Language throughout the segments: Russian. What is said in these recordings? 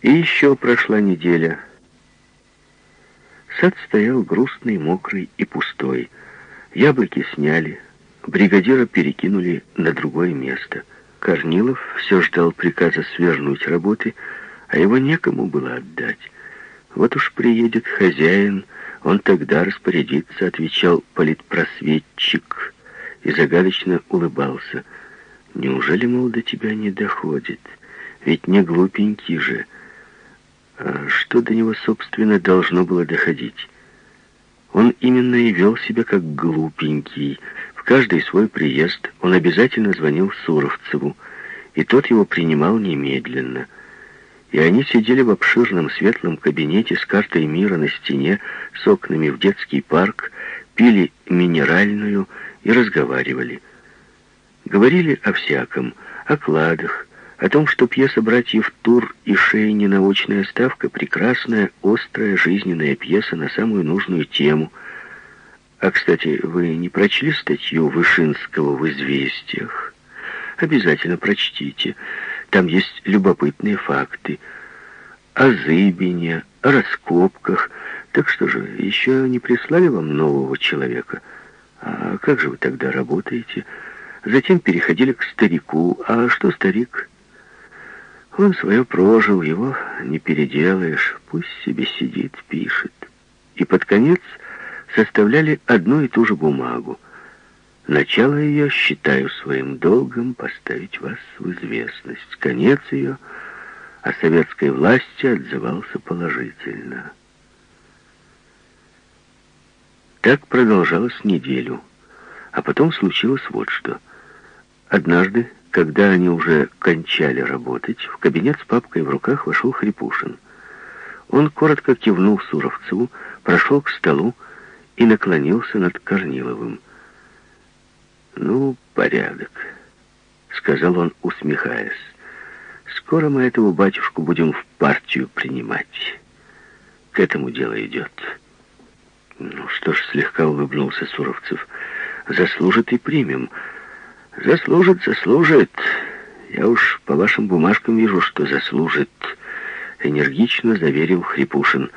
И еще прошла неделя. Сад стоял грустный, мокрый и пустой. Яблоки сняли, бригадира перекинули на другое место. Корнилов все ждал приказа свернуть работы, а его некому было отдать. Вот уж приедет хозяин, он тогда распорядится, отвечал политпросветчик и загадочно улыбался. Неужели, мол, до тебя не доходит? Ведь не глупенький же. А что до него, собственно, должно было доходить? Он именно и вел себя как глупенький. В каждый свой приезд он обязательно звонил Суровцеву, и тот его принимал немедленно. И они сидели в обширном светлом кабинете с картой мира на стене, с окнами в детский парк, пили минеральную и разговаривали. Говорили о всяком, о кладах, о том, что пьеса братьев Тур и Шейнина «Очная ставка» — прекрасная, острая, жизненная пьеса на самую нужную тему. А, кстати, вы не прочли статью Вышинского в «Известиях»? Обязательно прочтите. Там есть любопытные факты о Зыбине, о раскопках. Так что же, еще не прислали вам нового человека? А как же вы тогда работаете? Затем переходили к старику. А что старик? Он свое прожил, его не переделаешь. Пусть себе сидит, пишет. И под конец составляли одну и ту же бумагу. Начало ее считаю своим долгом поставить вас в известность. Конец ее о советской власти отзывался положительно. Так продолжалось неделю. А потом случилось вот что. Однажды когда они уже кончали работать, в кабинет с папкой в руках вошел Хрипушин. Он коротко кивнул Суровцеву, прошел к столу и наклонился над Корниловым. «Ну, порядок», — сказал он, усмехаясь. «Скоро мы этого батюшку будем в партию принимать. К этому дело идет». «Ну что ж», — слегка улыбнулся Суровцев, — «заслужит и примем». Заслужит, заслужит. Я уж по вашим бумажкам вижу, что заслужит. Энергично заверил Хрипушин.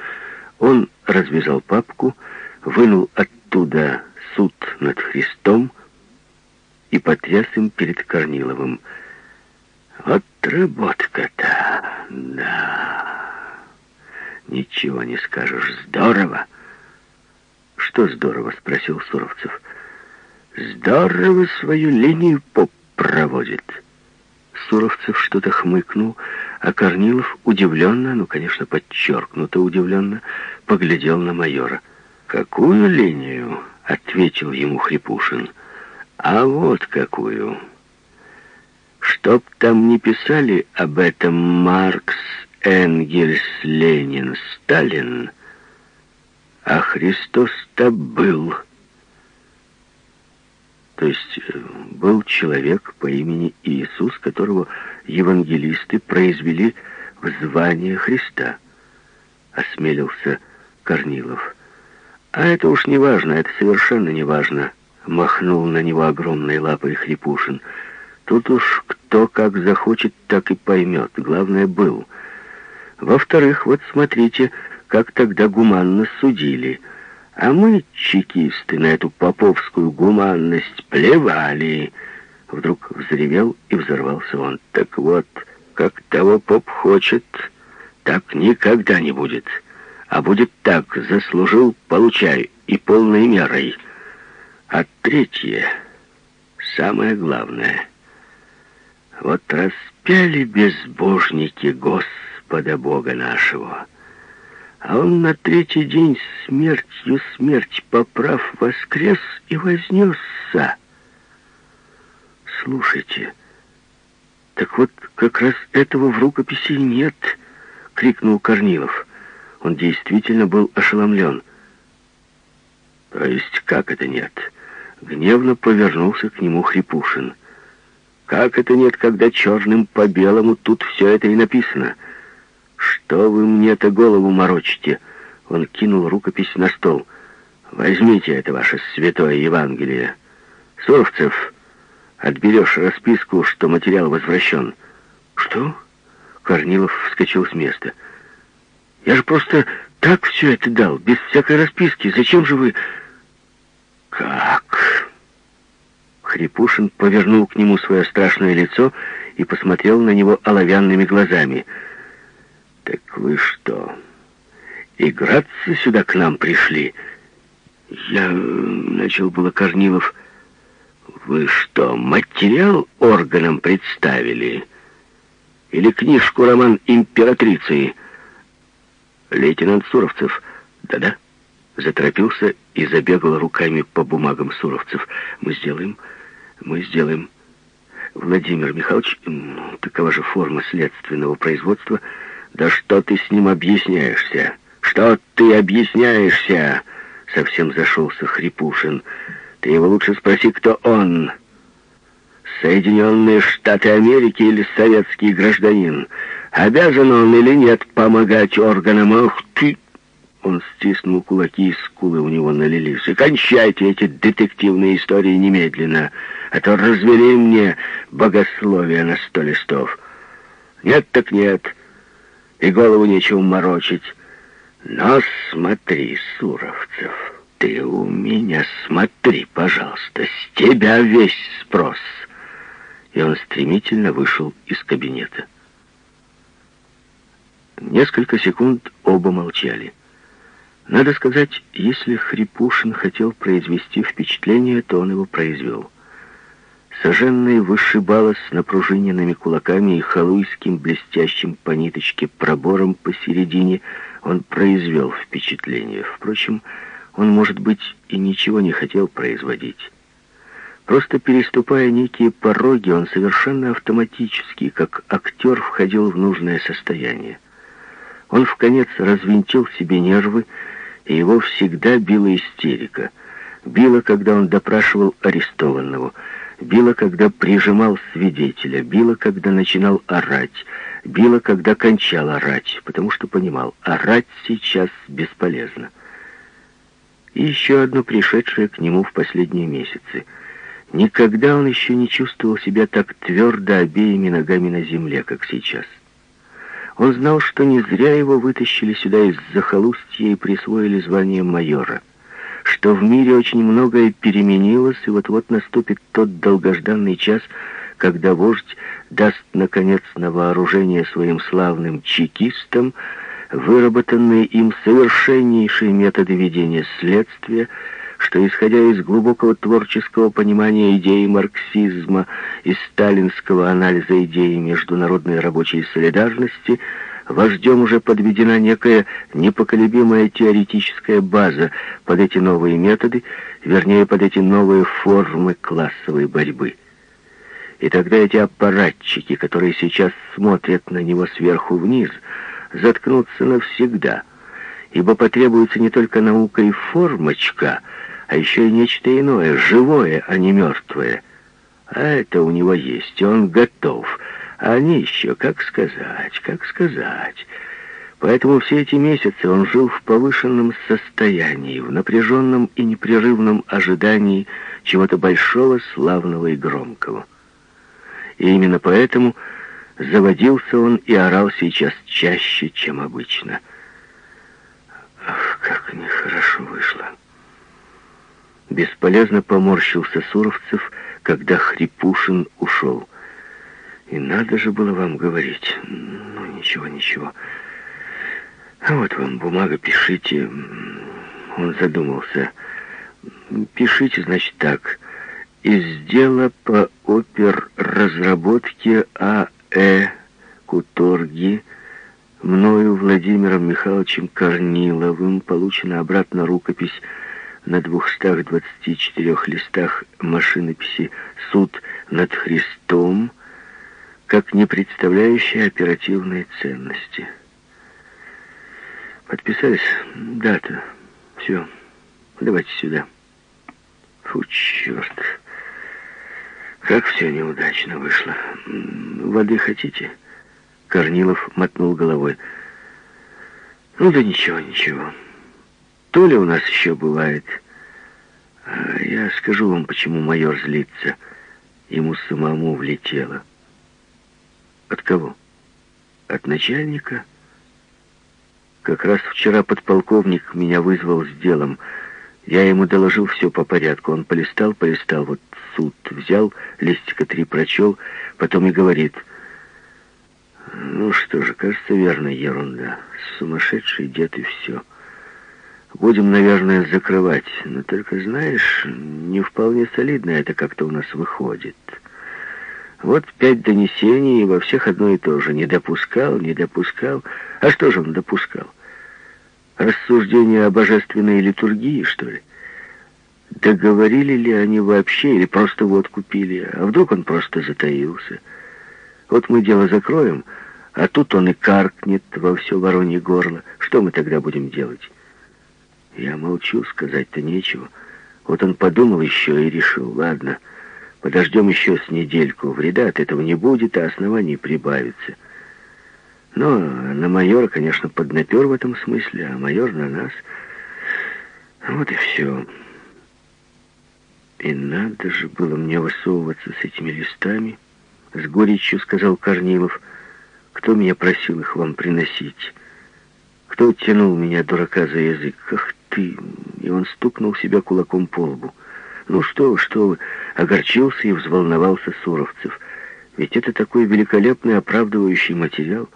Он развязал папку, вынул оттуда суд над Христом и потряс им перед Корниловым. Вот работка-то, да. Ничего не скажешь, здорово. Что здорово, спросил Суровцев. Здорово свою линию поп проводит. Суровцев что-то хмыкнул, а Корнилов удивленно, ну, конечно, подчеркнуто удивленно, поглядел на майора. «Какую линию?» — ответил ему Хрипушин. «А вот какую. Чтоб там не писали об этом Маркс, Энгельс, Ленин, Сталин, а Христос-то был». То есть э, был человек по имени Иисус, которого евангелисты произвели в звание Христа, осмелился Корнилов. А это уж не важно, это совершенно не важно, махнул на него огромной лапой Хрипушин. Тут уж кто как захочет, так и поймет. Главное, был. Во-вторых, вот смотрите, как тогда гуманно судили – а мы, чекисты, на эту поповскую гуманность плевали. Вдруг взревел и взорвался он. Так вот, как того поп хочет, так никогда не будет. А будет так, заслужил, получай, и полной мерой. А третье, самое главное. Вот распяли безбожники Господа Бога нашего — а он на третий день смертью смерть поправ воскрес и вознесся. Слушайте, так вот как раз этого в рукописи нет, крикнул Корнилов. Он действительно был ошеломлен. То есть как это нет? Гневно повернулся к нему Хрипушин. Как это нет, когда черным по белому тут все это и написано? — «Что вы мне-то голову морочите?» Он кинул рукопись на стол. «Возьмите это ваше святое Евангелие. Суровцев, отберешь расписку, что материал возвращен». «Что? Корнилов вскочил с места. «Я же просто так все это дал, без всякой расписки. Зачем же вы...» «Как?» Хрипушин повернул к нему свое страшное лицо и посмотрел на него оловянными глазами. «Так вы что, играться сюда к нам пришли?» «Я...» — начал было Корнилов. «Вы что, материал органам представили? Или книжку роман императрицы?» «Лейтенант Суровцев, да-да?» Заторопился и забегал руками по бумагам Суровцев. «Мы сделаем, мы сделаем...» Владимир Михайлович, такова же форма следственного производства. Да что ты с ним объясняешься? Что ты объясняешься? Совсем зашелся Хрипушин. Ты его лучше спроси, кто он. Соединенные Штаты Америки или советский гражданин? Обязан он или нет помогать органам? Ах ты! Он стиснул кулаки, и скулы у него налились. И кончайте эти детективные истории немедленно, а то развели мне богословие на сто листов. Нет так нет, и голову нечего морочить. Но смотри, Суровцев, ты у меня смотри, пожалуйста, с тебя весь спрос. И он стремительно вышел из кабинета. Несколько секунд оба молчали. Надо сказать, если Хрипушин хотел произвести впечатление, то он его произвел. Соженный вышибала с напружиненными кулаками и халуйским блестящим по ниточке пробором посередине он произвел впечатление. Впрочем, он, может быть, и ничего не хотел производить. Просто переступая некие пороги, он совершенно автоматически, как актер, входил в нужное состояние. Он в конец развинтил себе нервы, и его всегда била истерика. Била, когда он допрашивал арестованного, била, когда прижимал свидетеля, била, когда начинал орать, била, когда кончал орать, потому что понимал, орать сейчас бесполезно. И еще одно пришедшее к нему в последние месяцы. Никогда он еще не чувствовал себя так твердо обеими ногами на земле, как сейчас. Он знал, что не зря его вытащили сюда из захолустья и присвоили звание майора, что в мире очень многое переменилось, и вот-вот наступит тот долгожданный час, когда вождь даст, наконец, на вооружение своим славным чекистам выработанные им совершеннейшие методы ведения следствия, что, исходя из глубокого творческого понимания идеи марксизма и сталинского анализа идеи международной рабочей солидарности, вождем уже подведена некая непоколебимая теоретическая база под эти новые методы, вернее, под эти новые формы классовой борьбы. И тогда эти аппаратчики, которые сейчас смотрят на него сверху вниз, заткнутся навсегда, ибо потребуется не только наука и формочка — а еще и нечто иное, живое, а не мертвое. А это у него есть, и он готов. А они еще, как сказать, как сказать. Поэтому все эти месяцы он жил в повышенном состоянии, в напряженном и непрерывном ожидании чего-то большого, славного и громкого. И именно поэтому заводился он и орал сейчас чаще, чем обычно. Ах, как нехорошо вышло. Бесполезно поморщился Суровцев, когда Хрипушин ушел. И надо же было вам говорить. Ну, ничего, ничего. А вот вам бумага, пишите. Он задумался. Пишите, значит, так. Из дела по опер-разработке А.Э. Куторги мною Владимиром Михайловичем Корниловым получена обратно рукопись на 224 листах машинописи «Суд над Христом», как не представляющая оперативной ценности. Подписались? Дата. Все. Давайте сюда. Фу, черт. Как все неудачно вышло. Воды хотите? Корнилов мотнул головой. Ну да ничего, ничего. То ли у нас еще бывает. А я скажу вам, почему майор злится. Ему самому влетело. От кого? От начальника? Как раз вчера подполковник меня вызвал с делом. Я ему доложил все по порядку. Он полистал, полистал, вот суд взял, листика три прочел, потом и говорит... Ну что же, кажется, верно, ерунда. Сумасшедший дед и все. Будем, наверное, закрывать. Но только, знаешь, не вполне солидно это как-то у нас выходит. Вот пять донесений, и во всех одно и то же. Не допускал, не допускал. А что же он допускал? Рассуждение о божественной литургии, что ли? Договорили ли они вообще, или просто водку пили? А вдруг он просто затаился? Вот мы дело закроем, а тут он и каркнет во все воронье горло. Что мы тогда будем делать? Я молчу, сказать-то нечего. Вот он подумал еще и решил, ладно, подождем еще с недельку. Вреда от этого не будет, а оснований прибавится. Но на майора, конечно, поднапер в этом смысле, а майор на нас. Вот и все. И надо же было мне высовываться с этими листами. С горечью сказал Корнилов. Кто меня просил их вам приносить? Кто тянул меня, дурака, за язык? Ах ты!» И он стукнул себя кулаком по лбу. «Ну что вы, что вы!» Огорчился и взволновался Суровцев. «Ведь это такой великолепный оправдывающий материал.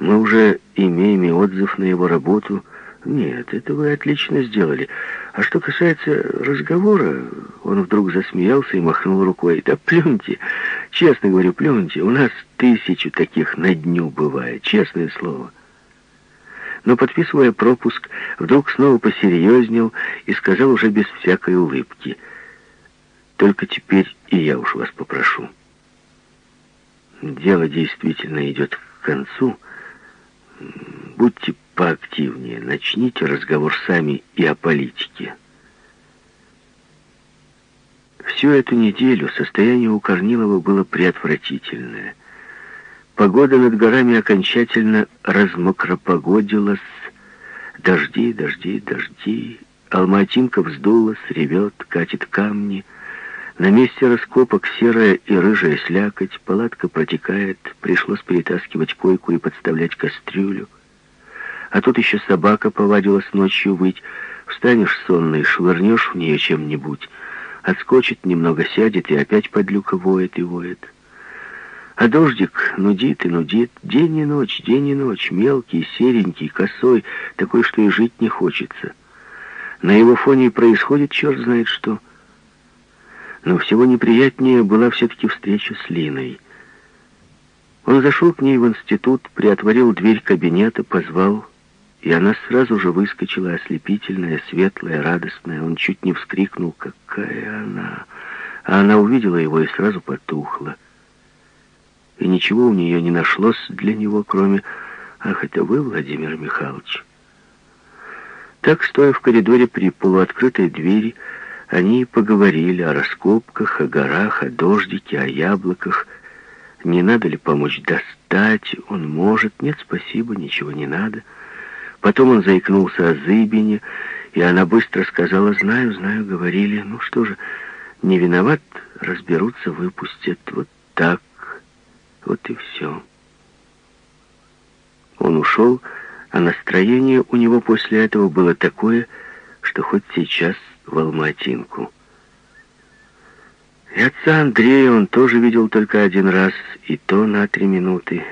Мы уже имеем и отзыв на его работу. Нет, это вы отлично сделали. А что касается разговора...» Он вдруг засмеялся и махнул рукой. «Да плюньте! Честно говорю, плюньте. У нас тысячу таких на дню бывает, честное слово» но, подписывая пропуск, вдруг снова посерьезнел и сказал уже без всякой улыбки. «Только теперь и я уж вас попрошу. Дело действительно идет к концу. Будьте поактивнее, начните разговор сами и о политике». Всю эту неделю состояние у Корнилова было преотвратительное – Погода над горами окончательно размокропогодилась. Дожди, дожди, дожди. Алматинка вздулась, ревет, катит камни. На месте раскопок серая и рыжая слякоть, палатка протекает, пришлось перетаскивать койку и подставлять кастрюлю. А тут еще собака повадилась ночью выть. Встанешь сонный, швырнешь в нее чем-нибудь, отскочит, немного сядет и опять подлюка воет и воет. А дождик нудит и нудит, день и ночь, день и ночь, мелкий, серенький, косой, такой, что и жить не хочется. На его фоне происходит черт знает что. Но всего неприятнее была все-таки встреча с Линой. Он зашел к ней в институт, приотворил дверь кабинета, позвал, и она сразу же выскочила, ослепительная, светлая, радостная. Он чуть не вскрикнул, какая она. А она увидела его и сразу потухла и ничего у нее не нашлось для него, кроме «Ах, это вы, Владимир Михайлович?» Так, стоя в коридоре при полуоткрытой двери, они поговорили о раскопках, о горах, о дождике, о яблоках. Не надо ли помочь достать? Он может. Нет, спасибо, ничего не надо. Потом он заикнулся о Зыбине, и она быстро сказала, знаю, знаю, говорили. Ну что же, не виноват, разберутся, выпустят. Вот так. Вот и все. Он ушел, а настроение у него после этого было такое, что хоть сейчас в Алматинку. И отца Андрея он тоже видел только один раз, и то на три минуты.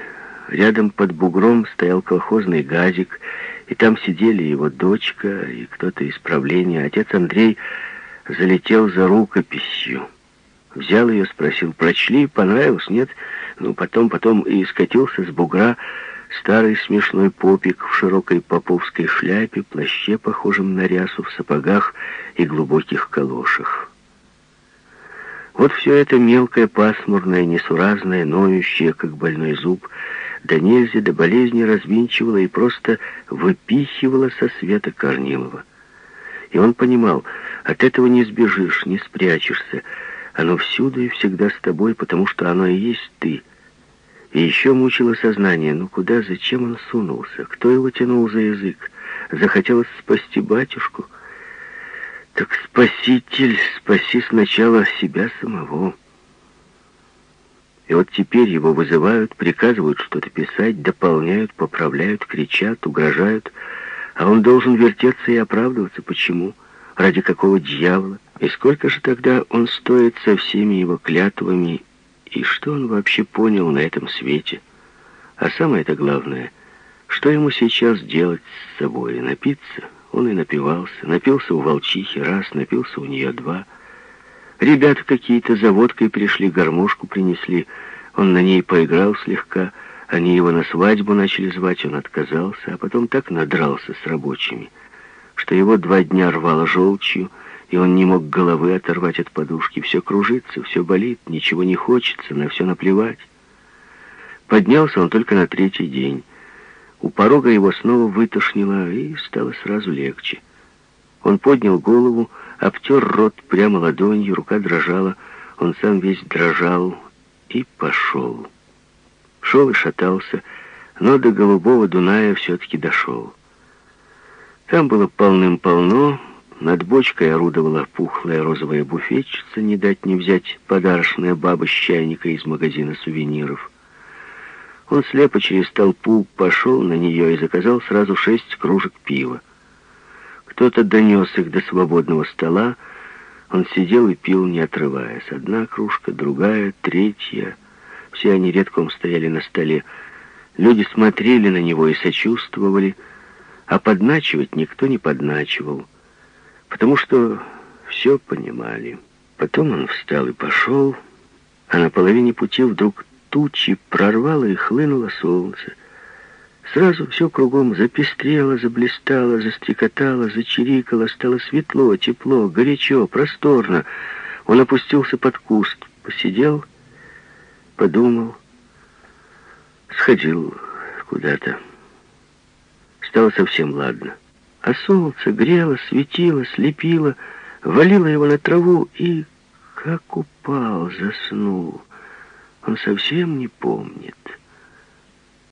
Рядом под бугром стоял колхозный газик, и там сидели его дочка и кто-то из правления. Отец Андрей залетел за рукописью. Взял ее, спросил, прочли, понравилось, нет? Ну, потом, потом и скатился с бугра старый смешной попик в широкой поповской шляпе, плаще, похожем на рясу, в сапогах и глубоких калошах. Вот все это мелкое, пасмурное, несуразное, ноющее, как больной зуб, до нельзя, до болезни развинчивало и просто выпихивало со света Корнилова. И он понимал, от этого не сбежишь, не спрячешься, оно всюду и всегда с тобой, потому что оно и есть ты. И еще мучило сознание. Ну куда, зачем он сунулся? Кто его тянул за язык? Захотелось спасти батюшку? Так спаситель, спаси сначала себя самого. И вот теперь его вызывают, приказывают что-то писать, дополняют, поправляют, кричат, угрожают, а он должен вертеться и оправдываться. Почему? Ради какого дьявола? И сколько же тогда он стоит со всеми его клятвами, и что он вообще понял на этом свете? А самое-то главное, что ему сейчас делать с собой? Напиться? Он и напивался. Напился у волчихи раз, напился у нее два — Ребята какие-то за водкой пришли, гармошку принесли. Он на ней поиграл слегка. Они его на свадьбу начали звать, он отказался, а потом так надрался с рабочими, что его два дня рвало желчью, и он не мог головы оторвать от подушки. Все кружится, все болит, ничего не хочется, на все наплевать. Поднялся он только на третий день. У порога его снова вытошнило, и стало сразу легче. Он поднял голову, обтер рот прямо ладонью, рука дрожала, он сам весь дрожал и пошел. Шел и шатался, но до Голубого Дуная все-таки дошел. Там было полным-полно, над бочкой орудовала пухлая розовая буфетчица, не дать не взять подарочная баба с чайника из магазина сувениров. Он слепо через толпу пошел на нее и заказал сразу шесть кружек пива. Кто-то донес их до свободного стола. Он сидел и пил, не отрываясь. Одна кружка, другая, третья. Все они редком стояли на столе. Люди смотрели на него и сочувствовали, а подначивать никто не подначивал, потому что все понимали. Потом он встал и пошел, а на половине пути вдруг тучи прорвало и хлынуло солнце. Сразу все кругом запестрело, заблистало, застрекотало, зачирикало, стало светло, тепло, горячо, просторно. Он опустился под куст, посидел, подумал, сходил куда-то. Стало совсем ладно. А солнце грело, светило, слепило, валило его на траву и, как упал, заснул. Он совсем не помнит.